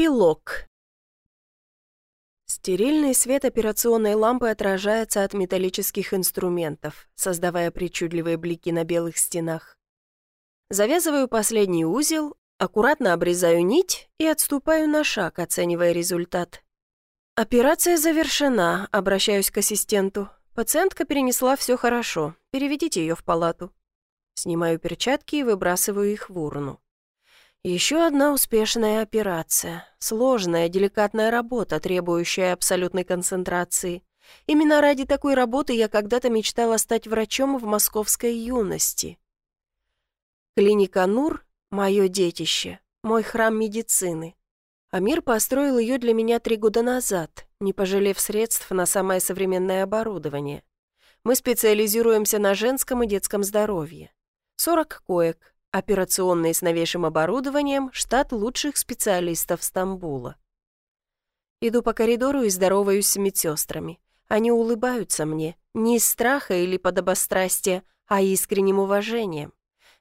Эпилог. Стерильный свет операционной лампы отражается от металлических инструментов, создавая причудливые блики на белых стенах. Завязываю последний узел, аккуратно обрезаю нить и отступаю на шаг, оценивая результат. Операция завершена, обращаюсь к ассистенту. Пациентка перенесла все хорошо, переведите ее в палату. Снимаю перчатки и выбрасываю их в урну. Еще одна успешная операция. Сложная, деликатная работа, требующая абсолютной концентрации. Именно ради такой работы я когда-то мечтала стать врачом в московской юности. Клиника НУР – мое детище, мой храм медицины. Амир построил ее для меня три года назад, не пожалев средств на самое современное оборудование. Мы специализируемся на женском и детском здоровье. 40 коек, Операционный с новейшим оборудованием, штат лучших специалистов Стамбула. Иду по коридору и здороваюсь с медсестрами. Они улыбаются мне, не из страха или подобострастия, а искренним уважением.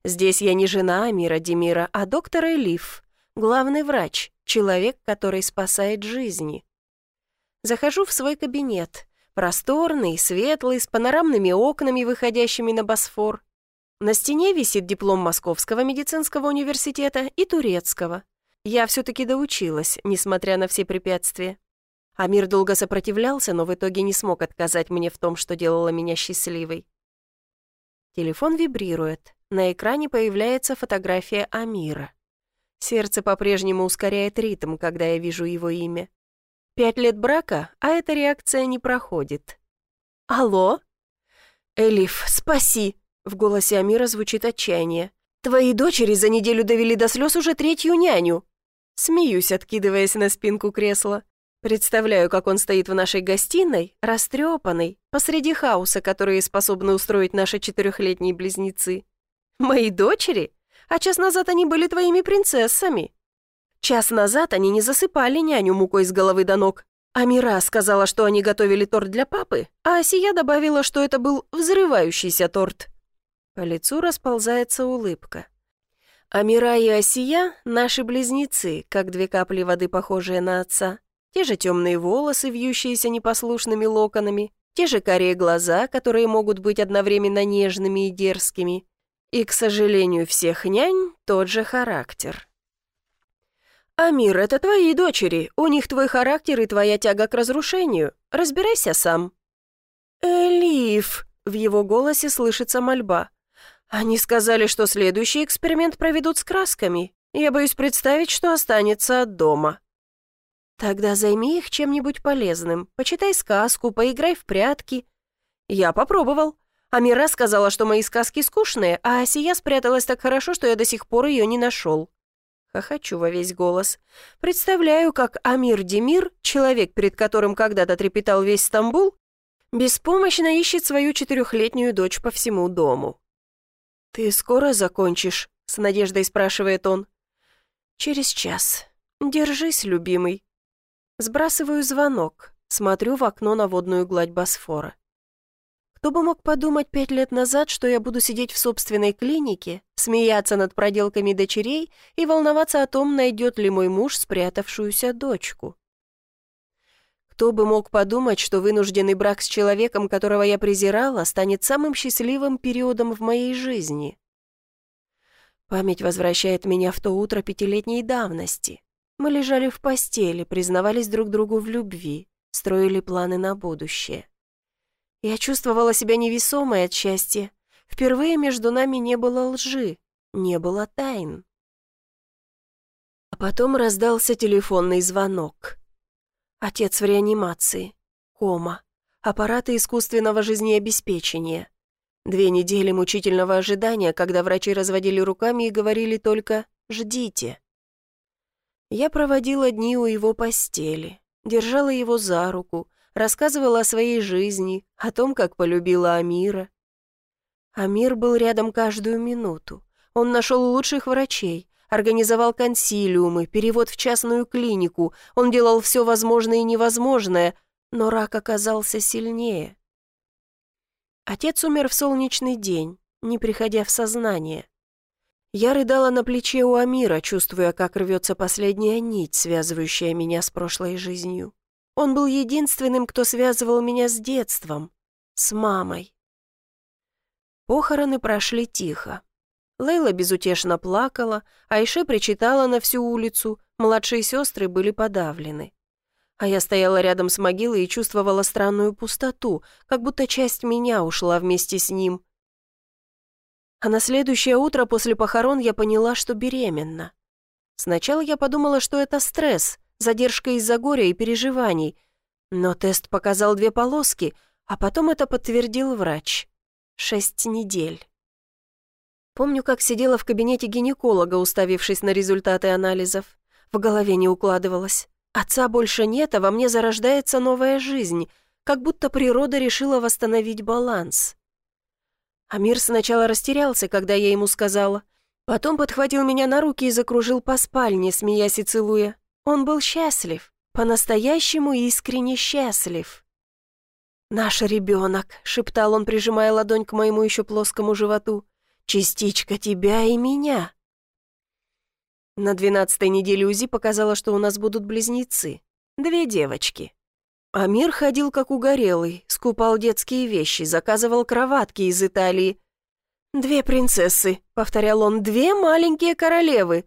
Здесь я не жена Амира Демира, а доктор Элиф, главный врач, человек, который спасает жизни. Захожу в свой кабинет, просторный, светлый, с панорамными окнами, выходящими на Босфор. На стене висит диплом Московского медицинского университета и турецкого. Я все-таки доучилась, несмотря на все препятствия. Амир долго сопротивлялся, но в итоге не смог отказать мне в том, что делало меня счастливой. Телефон вибрирует. На экране появляется фотография Амира. Сердце по-прежнему ускоряет ритм, когда я вижу его имя. Пять лет брака, а эта реакция не проходит. «Алло?» «Элиф, спаси!» В голосе Амира звучит отчаяние. «Твои дочери за неделю довели до слез уже третью няню!» Смеюсь, откидываясь на спинку кресла. Представляю, как он стоит в нашей гостиной, растрепанный, посреди хаоса, который способны устроить наши четырехлетние близнецы. «Мои дочери? А час назад они были твоими принцессами!» Час назад они не засыпали няню мукой с головы до ног. Амира сказала, что они готовили торт для папы, а Асия добавила, что это был взрывающийся торт. По лицу расползается улыбка. Амира и Асия — наши близнецы, как две капли воды, похожие на отца. Те же темные волосы, вьющиеся непослушными локонами, те же карие глаза, которые могут быть одновременно нежными и дерзкими. И, к сожалению, всех нянь тот же характер. «Амир, это твои дочери, у них твой характер и твоя тяга к разрушению. Разбирайся сам». «Элиф!» — в его голосе слышится мольба. Они сказали, что следующий эксперимент проведут с красками. Я боюсь представить, что останется от дома. Тогда займи их чем-нибудь полезным. Почитай сказку, поиграй в прятки. Я попробовал. Амира сказала, что мои сказки скучные, а Асия спряталась так хорошо, что я до сих пор ее не нашел. Хохочу во весь голос. Представляю, как Амир Демир, человек, перед которым когда-то трепетал весь Стамбул, беспомощно ищет свою четырехлетнюю дочь по всему дому. «Ты скоро закончишь?» — с надеждой спрашивает он. «Через час. Держись, любимый». Сбрасываю звонок, смотрю в окно на водную гладь Босфора. Кто бы мог подумать пять лет назад, что я буду сидеть в собственной клинике, смеяться над проделками дочерей и волноваться о том, найдет ли мой муж спрятавшуюся дочку. Кто бы мог подумать, что вынужденный брак с человеком, которого я презирала, станет самым счастливым периодом в моей жизни? Память возвращает меня в то утро пятилетней давности. Мы лежали в постели, признавались друг другу в любви, строили планы на будущее. Я чувствовала себя невесомой от счастья. Впервые между нами не было лжи, не было тайн. А потом раздался телефонный звонок. Отец в реанимации. Кома. Аппараты искусственного жизнеобеспечения. Две недели мучительного ожидания, когда врачи разводили руками и говорили только «ждите». Я проводила дни у его постели, держала его за руку, рассказывала о своей жизни, о том, как полюбила Амира. Амир был рядом каждую минуту. Он нашел лучших врачей, организовал консилиумы, перевод в частную клинику. Он делал все возможное и невозможное, но рак оказался сильнее. Отец умер в солнечный день, не приходя в сознание. Я рыдала на плече у Амира, чувствуя, как рвется последняя нить, связывающая меня с прошлой жизнью. Он был единственным, кто связывал меня с детством, с мамой. Похороны прошли тихо. Лейла безутешно плакала, Айше причитала на всю улицу, младшие сестры были подавлены. А я стояла рядом с могилой и чувствовала странную пустоту, как будто часть меня ушла вместе с ним. А на следующее утро после похорон я поняла, что беременна. Сначала я подумала, что это стресс, задержка из-за горя и переживаний, но тест показал две полоски, а потом это подтвердил врач. Шесть недель. Помню, как сидела в кабинете гинеколога, уставившись на результаты анализов. В голове не укладывалось. Отца больше нет, а во мне зарождается новая жизнь, как будто природа решила восстановить баланс. Амир сначала растерялся, когда я ему сказала. Потом подхватил меня на руки и закружил по спальне, смеясь и целуя. Он был счастлив, по-настоящему искренне счастлив. «Наш ребенок», — шептал он, прижимая ладонь к моему еще плоскому животу, — «частичка тебя и меня». На двенадцатой неделе УЗИ показала, что у нас будут близнецы. Две девочки. Амир ходил как угорелый, скупал детские вещи, заказывал кроватки из Италии. «Две принцессы», — повторял он, — «две маленькие королевы».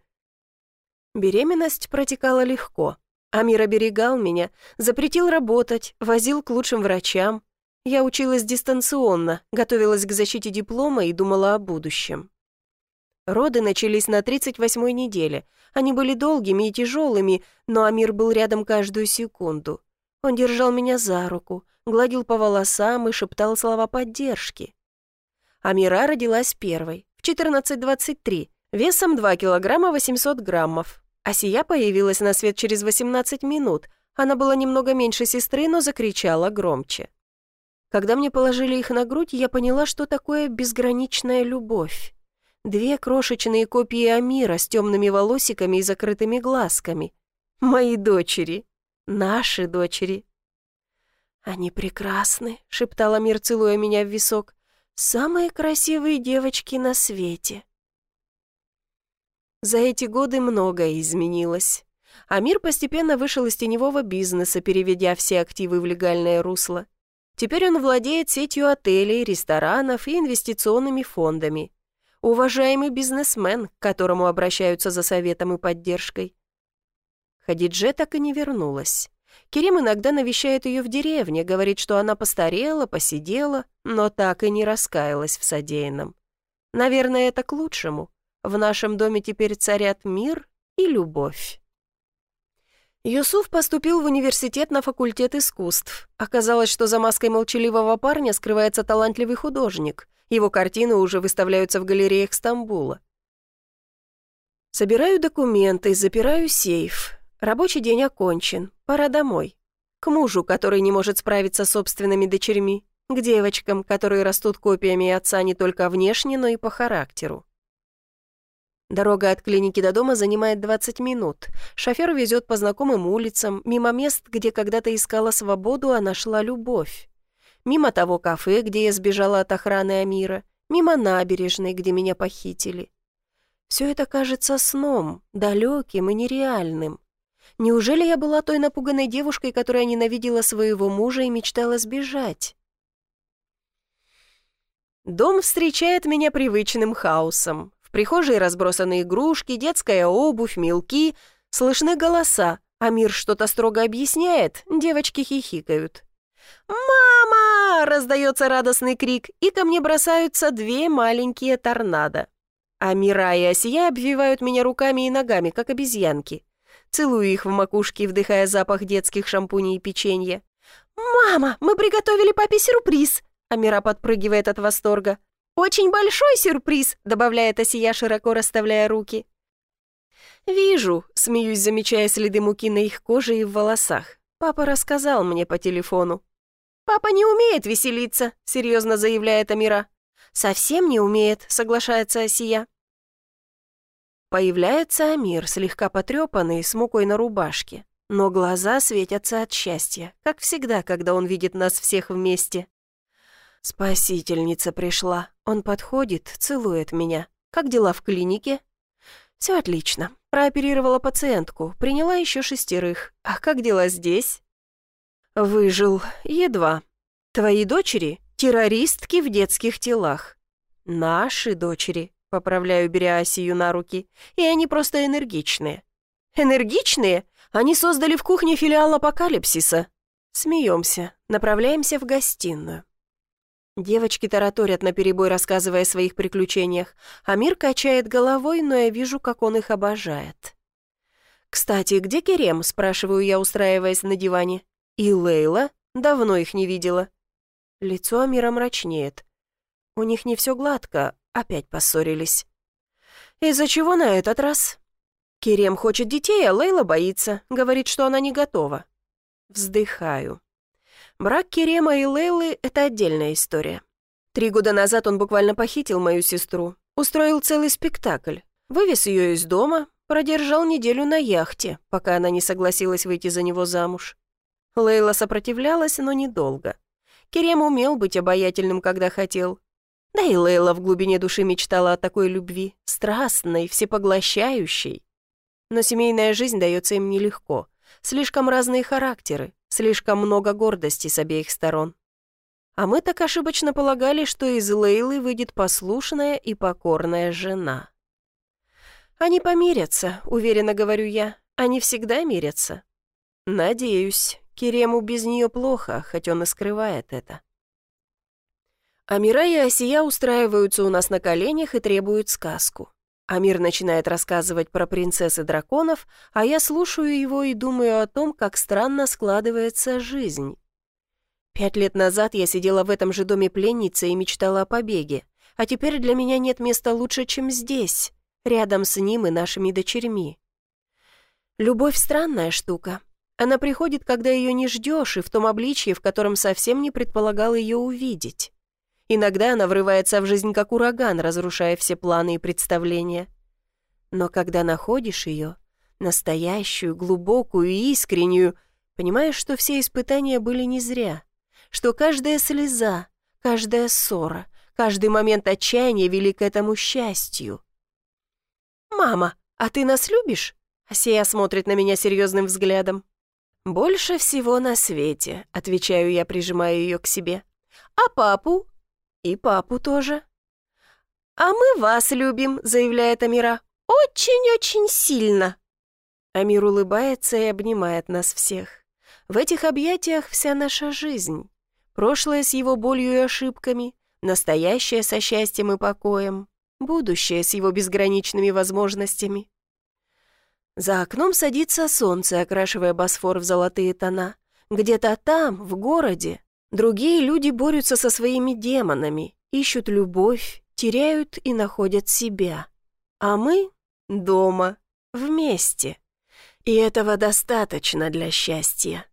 Беременность протекала легко. Амир оберегал меня, запретил работать, возил к лучшим врачам. Я училась дистанционно, готовилась к защите диплома и думала о будущем. Роды начались на 38-й неделе. Они были долгими и тяжелыми, но Амир был рядом каждую секунду. Он держал меня за руку, гладил по волосам и шептал слова поддержки. Амира родилась первой, в 14.23, весом 2 килограмма 800 граммов. Асия появилась на свет через 18 минут. Она была немного меньше сестры, но закричала громче. Когда мне положили их на грудь, я поняла, что такое безграничная любовь. Две крошечные копии Амира с темными волосиками и закрытыми глазками. Мои дочери. Наши дочери. «Они прекрасны», — шептала Мир, целуя меня в висок. «Самые красивые девочки на свете». За эти годы многое изменилось. Амир постепенно вышел из теневого бизнеса, переведя все активы в легальное русло. Теперь он владеет сетью отелей, ресторанов и инвестиционными фондами. Уважаемый бизнесмен, к которому обращаются за советом и поддержкой. Хадидже так и не вернулась. Керим иногда навещает ее в деревне, говорит, что она постарела, посидела, но так и не раскаялась в содеянном. Наверное, это к лучшему. В нашем доме теперь царят мир и любовь. Юсуф поступил в университет на факультет искусств. Оказалось, что за маской молчаливого парня скрывается талантливый художник. Его картины уже выставляются в галереях Стамбула. Собираю документы, запираю сейф. Рабочий день окончен, пора домой. К мужу, который не может справиться с собственными дочерьми. К девочкам, которые растут копиями отца не только внешне, но и по характеру. Дорога от клиники до дома занимает 20 минут. Шофер везет по знакомым улицам, мимо мест, где когда-то искала свободу, а нашла любовь. Мимо того кафе, где я сбежала от охраны Амира. Мимо набережной, где меня похитили. Все это кажется сном, далеким и нереальным. Неужели я была той напуганной девушкой, которая ненавидела своего мужа и мечтала сбежать? Дом встречает меня привычным хаосом. Прихожей разбросаны игрушки, детская обувь, мелки, слышны голоса, а мир что-то строго объясняет, девочки хихикают. «Мама!» — раздается радостный крик, и ко мне бросаются две маленькие торнадо. А Мира и Осия обвивают меня руками и ногами, как обезьянки. Целую их в макушке, вдыхая запах детских шампуней и печенья. «Мама, мы приготовили папе сюрприз!» Амира подпрыгивает от восторга. «Очень большой сюрприз!» добавляет Асия, широко расставляя руки. «Вижу», — смеюсь, замечая следы муки на их коже и в волосах. Папа рассказал мне по телефону. «Папа не умеет веселиться», — серьезно заявляет Амира. «Совсем не умеет», — соглашается Асия. Появляется Амир, слегка потрепанный, с мукой на рубашке. Но глаза светятся от счастья, как всегда, когда он видит нас всех вместе. Спасительница пришла. Он подходит, целует меня. Как дела в клинике?» «Все отлично. Прооперировала пациентку, приняла еще шестерых. А как дела здесь?» «Выжил. Едва. Твои дочери — террористки в детских телах. Наши дочери, поправляю, беря Асию на руки, и они просто энергичные. Энергичные? Они создали в кухне филиал апокалипсиса. Смеемся, направляемся в гостиную. Девочки тараторят наперебой, рассказывая о своих приключениях, а мир качает головой, но я вижу, как он их обожает. «Кстати, где Керем?» – спрашиваю я, устраиваясь на диване. «И Лейла? Давно их не видела». Лицо Амира мрачнеет. У них не все гладко, опять поссорились. «Из-за чего на этот раз?» «Керем хочет детей, а Лейла боится, говорит, что она не готова». Вздыхаю. Брак Керема и Лейлы — это отдельная история. Три года назад он буквально похитил мою сестру, устроил целый спектакль, вывез ее из дома, продержал неделю на яхте, пока она не согласилась выйти за него замуж. Лейла сопротивлялась, но недолго. Керем умел быть обаятельным, когда хотел. Да и Лейла в глубине души мечтала о такой любви, страстной, всепоглощающей. Но семейная жизнь дается им нелегко. Слишком разные характеры, слишком много гордости с обеих сторон. А мы так ошибочно полагали, что из Лейлы выйдет послушная и покорная жена. Они помирятся, уверенно говорю я. Они всегда мирятся. Надеюсь, Керему без нее плохо, хоть он и скрывает это. Амира и Асия устраиваются у нас на коленях и требуют сказку. Амир начинает рассказывать про принцесс и драконов, а я слушаю его и думаю о том, как странно складывается жизнь. Пять лет назад я сидела в этом же доме пленницы и мечтала о побеге, а теперь для меня нет места лучше, чем здесь, рядом с ним и нашими дочерьми. Любовь — странная штука. Она приходит, когда ее не ждешь, и в том обличье, в котором совсем не предполагал ее увидеть. Иногда она врывается в жизнь как ураган, разрушая все планы и представления. Но когда находишь ее, настоящую, глубокую и искреннюю, понимаешь, что все испытания были не зря, что каждая слеза, каждая ссора, каждый момент отчаяния вели к этому счастью. «Мама, а ты нас любишь?» Асия смотрит на меня серьезным взглядом. «Больше всего на свете», — отвечаю я, прижимая ее к себе. «А папу?» «И папу тоже». «А мы вас любим», — заявляет Амира. «Очень-очень сильно». Амир улыбается и обнимает нас всех. В этих объятиях вся наша жизнь. Прошлое с его болью и ошибками, настоящее со счастьем и покоем, будущее с его безграничными возможностями. За окном садится солнце, окрашивая Босфор в золотые тона. Где-то там, в городе, Другие люди борются со своими демонами, ищут любовь, теряют и находят себя. А мы дома, вместе. И этого достаточно для счастья.